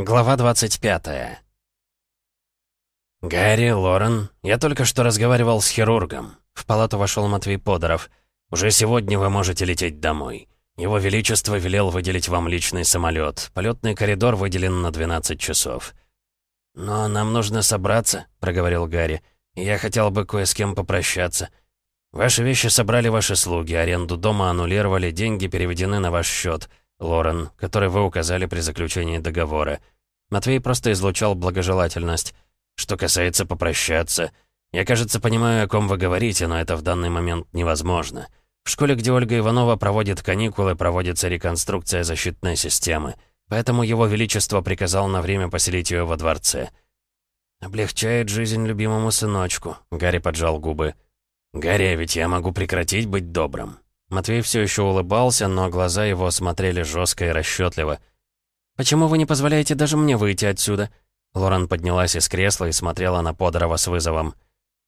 Глава 25 «Гарри, Лорен, я только что разговаривал с хирургом. В палату вошел Матвей Подоров. Уже сегодня вы можете лететь домой. Его Величество велел выделить вам личный самолет. Полетный коридор выделен на 12 часов». «Но нам нужно собраться», — проговорил Гарри. «Я хотел бы кое с кем попрощаться. Ваши вещи собрали ваши слуги, аренду дома аннулировали, деньги переведены на ваш счет, Лорен, который вы указали при заключении договора». Матвей просто излучал благожелательность. Что касается попрощаться, я, кажется, понимаю, о ком вы говорите, но это в данный момент невозможно. В школе, где Ольга Иванова проводит каникулы, проводится реконструкция защитной системы. Поэтому его величество приказал на время поселить ее во дворце. «Облегчает жизнь любимому сыночку», — Гарри поджал губы. «Гарри, а ведь я могу прекратить быть добрым». Матвей все еще улыбался, но глаза его смотрели жестко и расчетливо. «Почему вы не позволяете даже мне выйти отсюда?» Лорен поднялась из кресла и смотрела на Подорова с вызовом.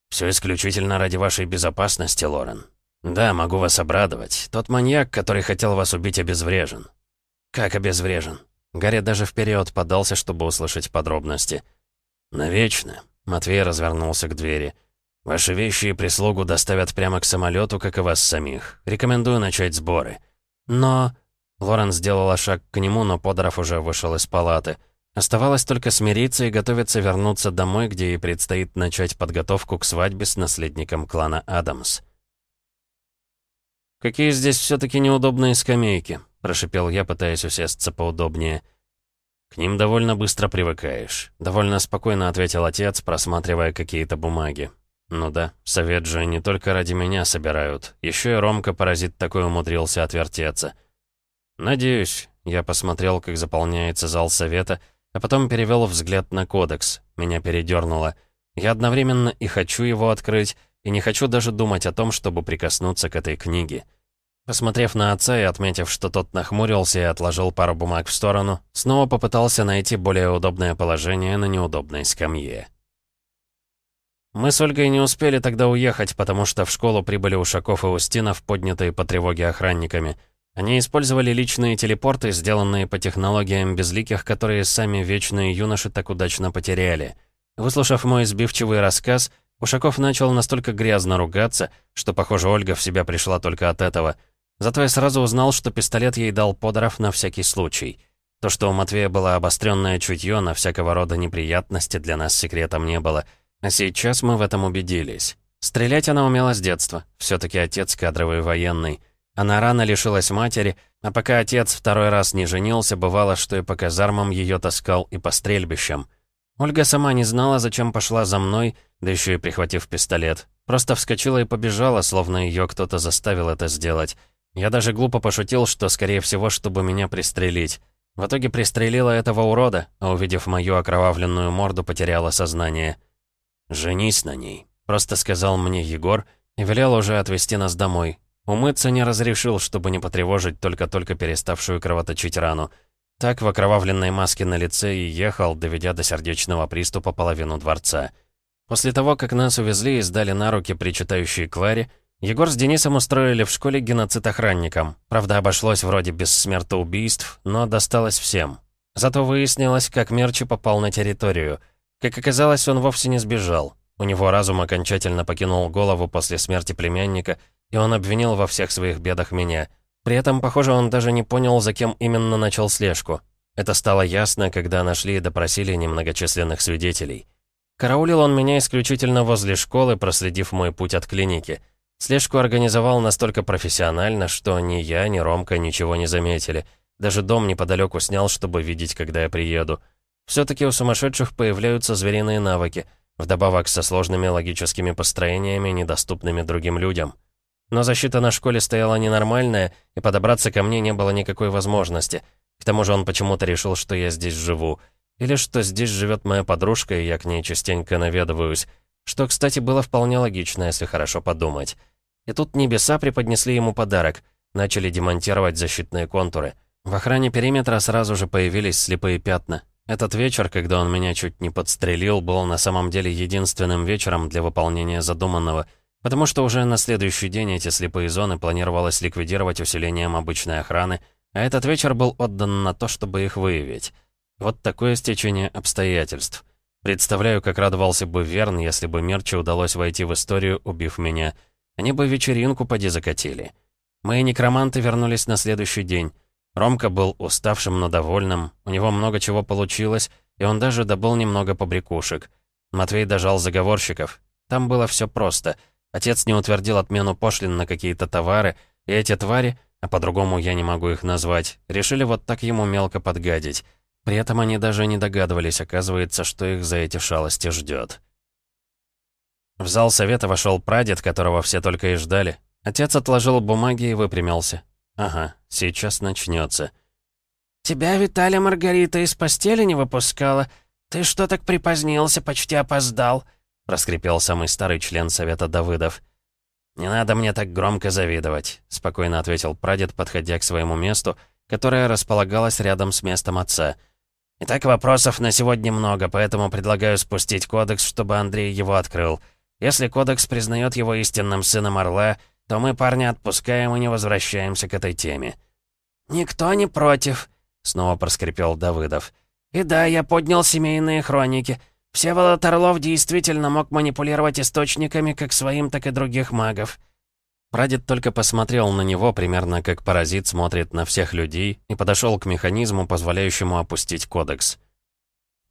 «Все исключительно ради вашей безопасности, Лорен. Да, могу вас обрадовать. Тот маньяк, который хотел вас убить, обезврежен». «Как обезврежен?» Гарри даже вперед подался, чтобы услышать подробности. «Навечно», — Матвей развернулся к двери. «Ваши вещи и прислугу доставят прямо к самолету, как и вас самих. Рекомендую начать сборы». «Но...» Лорен сделала шаг к нему, но Подоров уже вышел из палаты. Оставалось только смириться и готовиться вернуться домой, где ей предстоит начать подготовку к свадьбе с наследником клана Адамс. «Какие здесь все-таки неудобные скамейки», — прошипел я, пытаясь усесться поудобнее. «К ним довольно быстро привыкаешь», — довольно спокойно ответил отец, просматривая какие-то бумаги. «Ну да, совет же не только ради меня собирают. Еще и Ромка-паразит такой умудрился отвертеться». «Надеюсь», — я посмотрел, как заполняется зал совета, — а потом перевел взгляд на кодекс. Меня передернуло. Я одновременно и хочу его открыть, и не хочу даже думать о том, чтобы прикоснуться к этой книге. Посмотрев на отца и отметив, что тот нахмурился и отложил пару бумаг в сторону, снова попытался найти более удобное положение на неудобной скамье. Мы с Ольгой не успели тогда уехать, потому что в школу прибыли Ушаков и Устинов, поднятые по тревоге охранниками — они использовали личные телепорты, сделанные по технологиям безликих, которые сами вечные юноши так удачно потеряли. Выслушав мой сбивчивый рассказ, Ушаков начал настолько грязно ругаться, что, похоже, Ольга в себя пришла только от этого. Зато я сразу узнал, что пистолет ей дал Подоров на всякий случай. То, что у Матвея было обостренное чутье на всякого рода неприятности, для нас секретом не было. Сейчас мы в этом убедились. Стрелять она умела с детства. все таки отец кадровый военный. Она рано лишилась матери, а пока отец второй раз не женился, бывало, что и по казармам ее таскал, и по стрельбищам. Ольга сама не знала, зачем пошла за мной, да еще и прихватив пистолет. Просто вскочила и побежала, словно ее кто-то заставил это сделать. Я даже глупо пошутил, что, скорее всего, чтобы меня пристрелить. В итоге пристрелила этого урода, а увидев мою окровавленную морду, потеряла сознание. «Женись на ней», — просто сказал мне Егор и велел уже отвезти нас домой, Умыться не разрешил, чтобы не потревожить только-только переставшую кровоточить рану. Так в окровавленной маске на лице и ехал, доведя до сердечного приступа половину дворца. После того, как нас увезли и сдали на руки причитающие Кларе, Егор с Денисом устроили в школе геноцид охранникам. Правда, обошлось вроде без смертоубийств, но досталось всем. Зато выяснилось, как Мерчи попал на территорию. Как оказалось, он вовсе не сбежал. У него разум окончательно покинул голову после смерти племянника, и он обвинил во всех своих бедах меня. При этом, похоже, он даже не понял, за кем именно начал слежку. Это стало ясно, когда нашли и допросили немногочисленных свидетелей. Караулил он меня исключительно возле школы, проследив мой путь от клиники. Слежку организовал настолько профессионально, что ни я, ни Ромка ничего не заметили. Даже дом неподалеку снял, чтобы видеть, когда я приеду. Все-таки у сумасшедших появляются звериные навыки, вдобавок со сложными логическими построениями, недоступными другим людям. Но защита на школе стояла ненормальная, и подобраться ко мне не было никакой возможности. К тому же он почему-то решил, что я здесь живу. Или что здесь живет моя подружка, и я к ней частенько наведываюсь. Что, кстати, было вполне логично, если хорошо подумать. И тут небеса преподнесли ему подарок. Начали демонтировать защитные контуры. В охране периметра сразу же появились слепые пятна. Этот вечер, когда он меня чуть не подстрелил, был на самом деле единственным вечером для выполнения задуманного — Потому что уже на следующий день эти слепые зоны планировалось ликвидировать усилением обычной охраны, а этот вечер был отдан на то, чтобы их выявить. Вот такое стечение обстоятельств. Представляю, как радовался бы Верн, если бы Мерче удалось войти в историю, убив меня. Они бы вечеринку поди закатили. Мои некроманты вернулись на следующий день. Ромка был уставшим, но довольным, у него много чего получилось, и он даже добыл немного побрякушек. Матвей дожал заговорщиков. Там было все просто. Отец не утвердил отмену пошлин на какие-то товары, и эти твари, а по-другому я не могу их назвать, решили вот так ему мелко подгадить. При этом они даже не догадывались, оказывается, что их за эти шалости ждет. В зал совета вошел прадед, которого все только и ждали. Отец отложил бумаги и выпрямился. «Ага, сейчас начнется. «Тебя Виталия Маргарита из постели не выпускала? Ты что так припозднился, почти опоздал?» — раскрепел самый старый член совета Давыдов. «Не надо мне так громко завидовать», — спокойно ответил прадед, подходя к своему месту, которое располагалось рядом с местом отца. «Итак, вопросов на сегодня много, поэтому предлагаю спустить кодекс, чтобы Андрей его открыл. Если кодекс признает его истинным сыном Орла, то мы парня отпускаем и не возвращаемся к этой теме». «Никто не против», — снова проскрипел Давыдов. «И да, я поднял семейные хроники. Всеволод Орлов действительно мог манипулировать источниками как своим, так и других магов». Прадед только посмотрел на него, примерно как паразит смотрит на всех людей, и подошел к механизму, позволяющему опустить кодекс.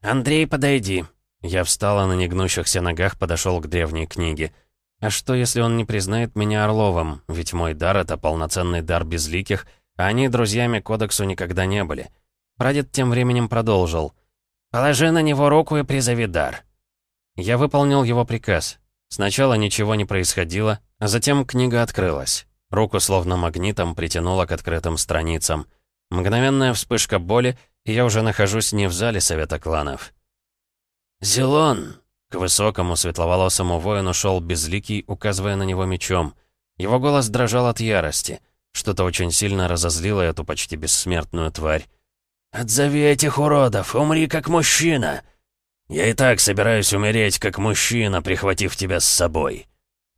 «Андрей, подойди». Я встал и на негнущихся ногах подошел к древней книге. А что, если он не признает меня Орловым? Ведь мой дар — это полноценный дар безликих, а они друзьями кодексу никогда не были. Прадед тем временем продолжил. «Положи на него руку и призови дар». Я выполнил его приказ. Сначала ничего не происходило, а затем книга открылась. Руку словно магнитом притянуло к открытым страницам. Мгновенная вспышка боли, и я уже нахожусь не в зале Совета кланов. «Зелон!» К высокому светловолосому воину шел безликий, указывая на него мечом. Его голос дрожал от ярости. Что-то очень сильно разозлило эту почти бессмертную тварь. «Отзови этих уродов, умри как мужчина!» «Я и так собираюсь умереть как мужчина, прихватив тебя с собой».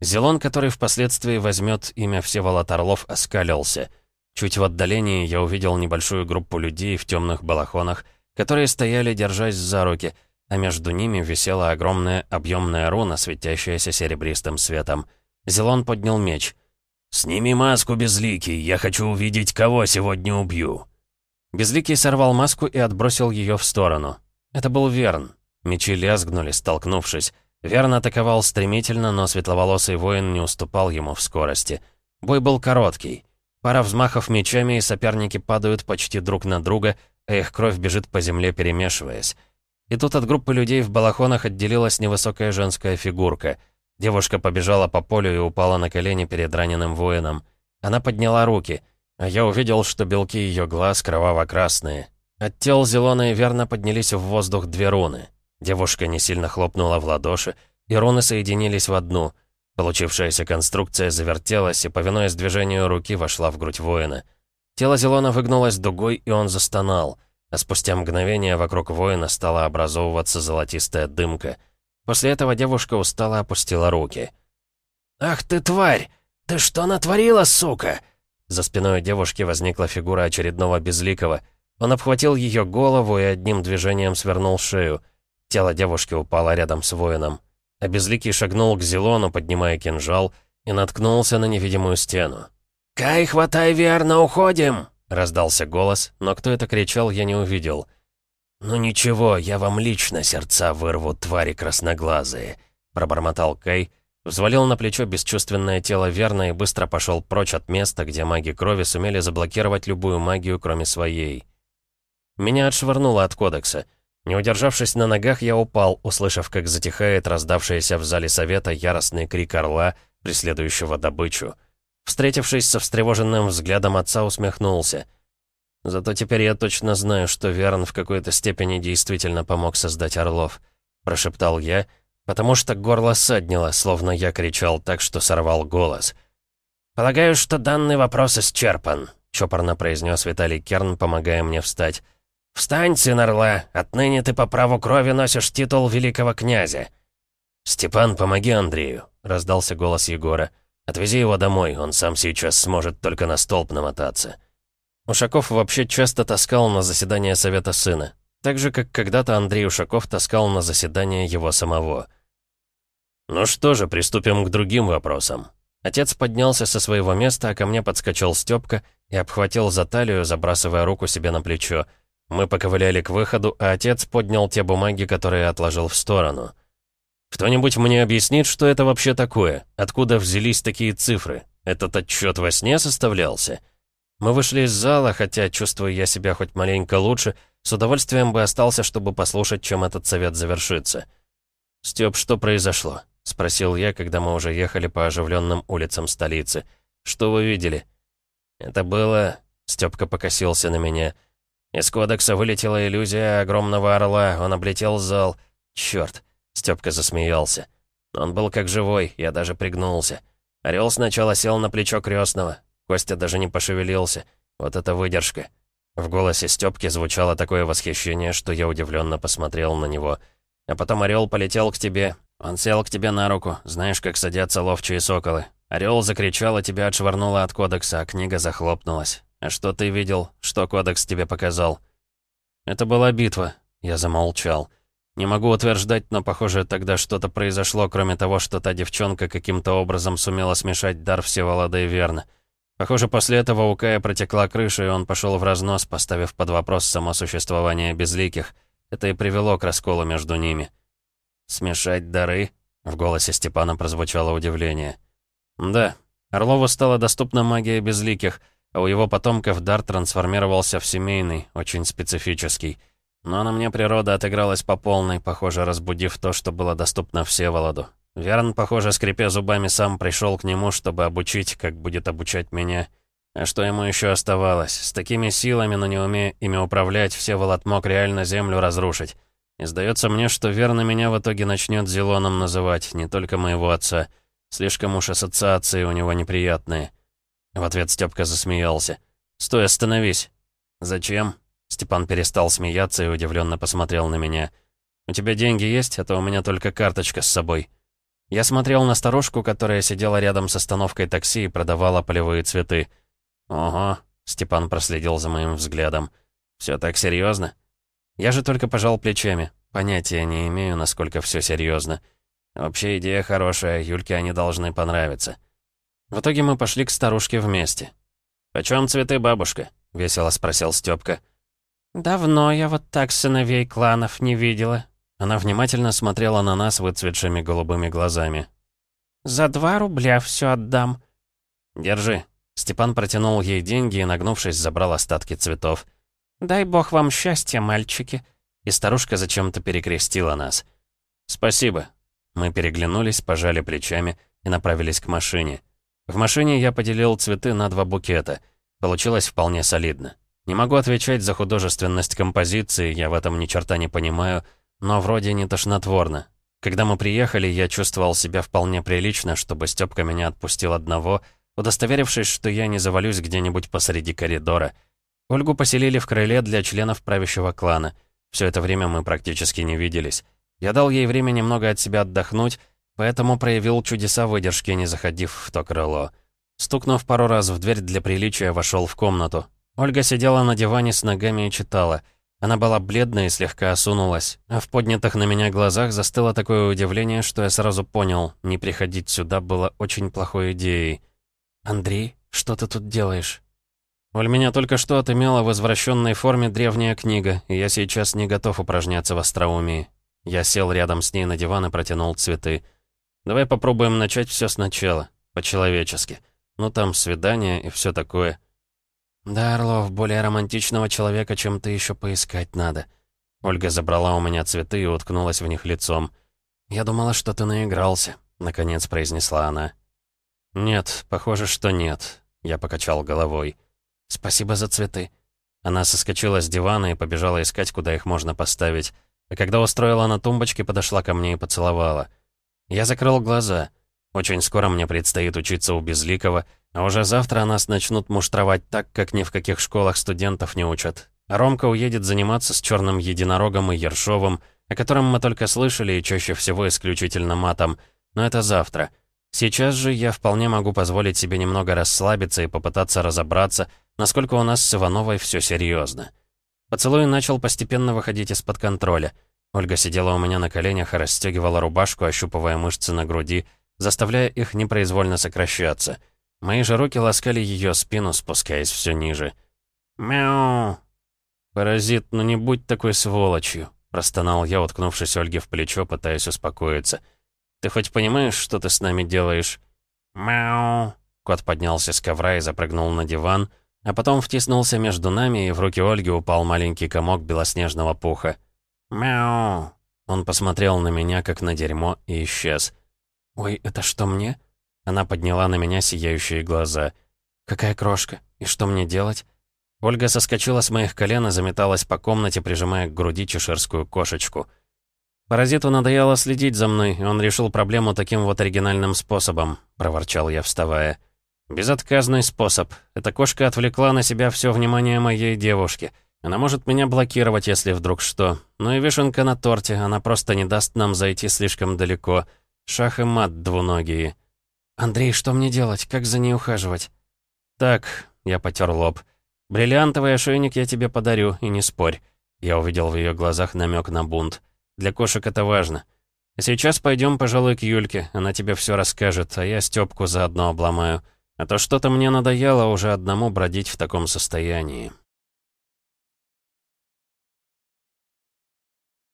Зелон, который впоследствии возьмет имя Всеволод Орлов, оскалился. Чуть в отдалении я увидел небольшую группу людей в темных балахонах, которые стояли, держась за руки, а между ними висела огромная объемная руна, светящаяся серебристым светом. Зелон поднял меч. «Сними маску, Безликий, я хочу увидеть, кого сегодня убью». Безликий сорвал маску и отбросил ее в сторону. Это был Верн. Мечи лязгнули, столкнувшись. Верн атаковал стремительно, но светловолосый воин не уступал ему в скорости. Бой был короткий. Пара взмахов мечами, и соперники падают почти друг на друга, а их кровь бежит по земле, перемешиваясь. И тут от группы людей в балахонах отделилась невысокая женская фигурка — Девушка побежала по полю и упала на колени перед раненым воином. Она подняла руки, а я увидел, что белки ее глаз кроваво-красные. От тел зеленые верно поднялись в воздух две руны. Девушка не сильно хлопнула в ладоши, и руны соединились в одну. Получившаяся конструкция завертелась и, повинуясь движению руки, вошла в грудь воина. Тело Зелона выгнулось дугой, и он застонал, а спустя мгновение вокруг воина стала образовываться золотистая дымка — После этого девушка устало опустила руки. «Ах ты, тварь! Ты что натворила, сука?» За спиной девушки возникла фигура очередного безликого. Он обхватил ее голову и одним движением свернул шею. Тело девушки упало рядом с воином. А безликий шагнул к Зелону, поднимая кинжал, и наткнулся на невидимую стену. «Кай, хватай верно, уходим!» — раздался голос, но кто это кричал, я не увидел. «Ну ничего, я вам лично сердца вырву, твари красноглазые», — пробормотал Кай, взвалил на плечо бесчувственное тело верно и быстро пошел прочь от места, где маги крови сумели заблокировать любую магию, кроме своей. Меня отшвырнуло от кодекса. Не удержавшись на ногах, я упал, услышав, как затихает раздавшийся в зале совета яростный крик орла, преследующего добычу. Встретившись со встревоженным взглядом отца, усмехнулся — Зато теперь я точно знаю, что Верн в какой-то степени действительно помог создать Орлов. Прошептал я, потому что горло саднило, словно я кричал так, что сорвал голос. «Полагаю, что данный вопрос исчерпан», — чопорно произнес Виталий Керн, помогая мне встать. «Встань, сын! Отныне ты по праву крови носишь титул великого князя!» «Степан, помоги Андрею!» — раздался голос Егора. «Отвези его домой, он сам сейчас сможет только на столб намотаться». «Ушаков вообще часто таскал на заседание совета сына. Так же, как когда-то Андрей Ушаков таскал на заседание его самого. «Ну что же, приступим к другим вопросам». Отец поднялся со своего места, а ко мне подскочил Стёпка и обхватил за талию, забрасывая руку себе на плечо. Мы поковыляли к выходу, а отец поднял те бумаги, которые отложил в сторону. «Кто-нибудь мне объяснит, что это вообще такое? Откуда взялись такие цифры? Этот отчет во сне составлялся?» Мы вышли из зала, хотя, чувствую я себя хоть маленько лучше, с удовольствием бы остался, чтобы послушать, чем этот совет завершится. «Стёп, что произошло?» — спросил я, когда мы уже ехали по оживленным улицам столицы. «Что вы видели?» «Это было...» — Стёпка покосился на меня. «Из кодекса вылетела иллюзия огромного орла, он облетел зал. Чёрт!» — Стёпка засмеялся. «Он был как живой, я даже пригнулся. Орел сначала сел на плечо крестного. Костя даже не пошевелился. Вот это выдержка!» В голосе Стёпки звучало такое восхищение, что я удивленно посмотрел на него. «А потом орел полетел к тебе, он сел к тебе на руку, знаешь, как садятся ловчие соколы. Орел закричал, а тебя отшвырнуло от кодекса, а книга захлопнулась. А что ты видел? Что кодекс тебе показал? Это была битва. Я замолчал. Не могу утверждать, но, похоже, тогда что-то произошло, кроме того, что та девчонка каким-то образом сумела смешать дар Всеволода и Верна. Похоже, после этого у Кая протекла крыша, и он пошел в разнос, поставив под вопрос само существование безликих. Это и привело к расколу между ними. «Смешать дары?» — в голосе Степана прозвучало удивление. «Да, Орлову стала доступна магия безликих, а у его потомков дар трансформировался в семейный, очень специфический. Но на мне природа отыгралась по полной, похоже, разбудив то, что было доступно Всеволоду. Верн, похоже, скрипя зубами, сам пришел к нему, чтобы обучить, как будет обучать меня. А что ему еще оставалось? С такими силами, но не умея ими управлять, Всеволод мог реально землю разрушить. И сдается мне, что верно меня в итоге начнет Зелоном называть, не только моего отца. Слишком уж ассоциации у него неприятные. В ответ Степка засмеялся. «Стой, остановись!» «Зачем?» Степан перестал смеяться и удивленно посмотрел на меня. «У тебя деньги есть, а то у меня только карточка с собой». Я смотрел на старушку, которая сидела рядом с остановкой такси и продавала полевые цветы. «Ого», — Степан проследил за моим взглядом. «Все так серьезно? Я же только пожал плечами. Понятия не имею, насколько все серьезно. Вообще идея хорошая, Юльке они должны понравиться. В итоге мы пошли к старушке вместе. «Почем цветы, бабушка?» — весело спросил Стёпка. «Давно я вот так сыновей кланов не видела». Она внимательно смотрела на нас выцветшими голубыми глазами. «За два рубля все отдам». «Держи». Степан протянул ей деньги и, нагнувшись, забрал остатки цветов. «Дай бог вам счастья, мальчики!» И старушка зачем-то перекрестила нас. «Спасибо». Мы переглянулись, пожали плечами и направились к машине. В машине я поделил цветы на два букета. Получилось вполне солидно. Не могу отвечать за художественность композиции, я в этом ни черта не понимаю, но вроде не тошнотворно. Когда мы приехали, я чувствовал себя вполне прилично, чтобы Стёпка меня отпустил одного, удостоверившись, что я не завалюсь где-нибудь посреди коридора — Ольгу поселили в крыле для членов правящего клана. Все это время мы практически не виделись. Я дал ей время немного от себя отдохнуть, поэтому проявил чудеса выдержки, не заходив в то крыло. Стукнув пару раз в дверь для приличия, вошел в комнату. Ольга сидела на диване с ногами и читала. Она была бледная и слегка осунулась, а в поднятых на меня глазах застыло такое удивление, что я сразу понял, не приходить сюда было очень плохой идеей. «Андрей, что ты тут делаешь?» «Оль, меня только что отымела в извращенной форме древняя книга, и я сейчас не готов упражняться в остроумии». Я сел рядом с ней на диван и протянул цветы. «Давай попробуем начать все сначала, по-человечески. Ну там свидание и все такое». «Да, Орлов, более романтичного человека, чем ты еще поискать надо». Ольга забрала у меня цветы и уткнулась в них лицом. «Я думала, что ты наигрался», — наконец произнесла она. «Нет, похоже, что нет», — я покачал головой. «Спасибо за цветы». Она соскочила с дивана и побежала искать, куда их можно поставить. А когда устроила на тумбочке, подошла ко мне и поцеловала. Я закрыл глаза. Очень скоро мне предстоит учиться у Безликого, а уже завтра нас начнут муштровать так, как ни в каких школах студентов не учат. Ромка уедет заниматься с черным единорогом и Ершовым, о котором мы только слышали и чаще всего исключительно матом. Но это завтра. Сейчас же я вполне могу позволить себе немного расслабиться и попытаться разобраться, насколько у нас с Ивановой все серьезно. Поцелуй начал постепенно выходить из-под контроля. Ольга сидела у меня на коленях и расстегивала рубашку, ощупывая мышцы на груди, заставляя их непроизвольно сокращаться. Мои же руки ласкали ее спину, спускаясь все ниже. «Мяу!» «Паразит, ну не будь такой сволочью!» Простонал я, уткнувшись Ольге в плечо, пытаясь успокоиться. «Ты хоть понимаешь, что ты с нами делаешь?» «Мяу!» Кот поднялся с ковра и запрыгнул на диван, а потом втиснулся между нами, и в руки Ольги упал маленький комок белоснежного пуха. «Мяу!» Он посмотрел на меня, как на дерьмо, и исчез. «Ой, это что, мне?» Она подняла на меня сияющие глаза. «Какая крошка? И что мне делать?» Ольга соскочила с моих колен и заметалась по комнате, прижимая к груди чеширскую кошечку. «Паразиту надоело следить за мной, и он решил проблему таким вот оригинальным способом», — проворчал я, вставая. «Безотказный способ. Эта кошка отвлекла на себя все внимание моей девушки. Она может меня блокировать, если вдруг что. Ну и вишенка на торте, она просто не даст нам зайти слишком далеко. Шах и мат двуногие». «Андрей, что мне делать? Как за ней ухаживать?» «Так», — я потер лоб, — «Бриллиантовый ошейник я тебе подарю, и не спорь». Я увидел в ее глазах намек на бунт. «Для кошек это важно. Сейчас пойдем, пожалуй, к Юльке. Она тебе все расскажет, а я Степку заодно обломаю. А то что-то мне надоело уже одному бродить в таком состоянии».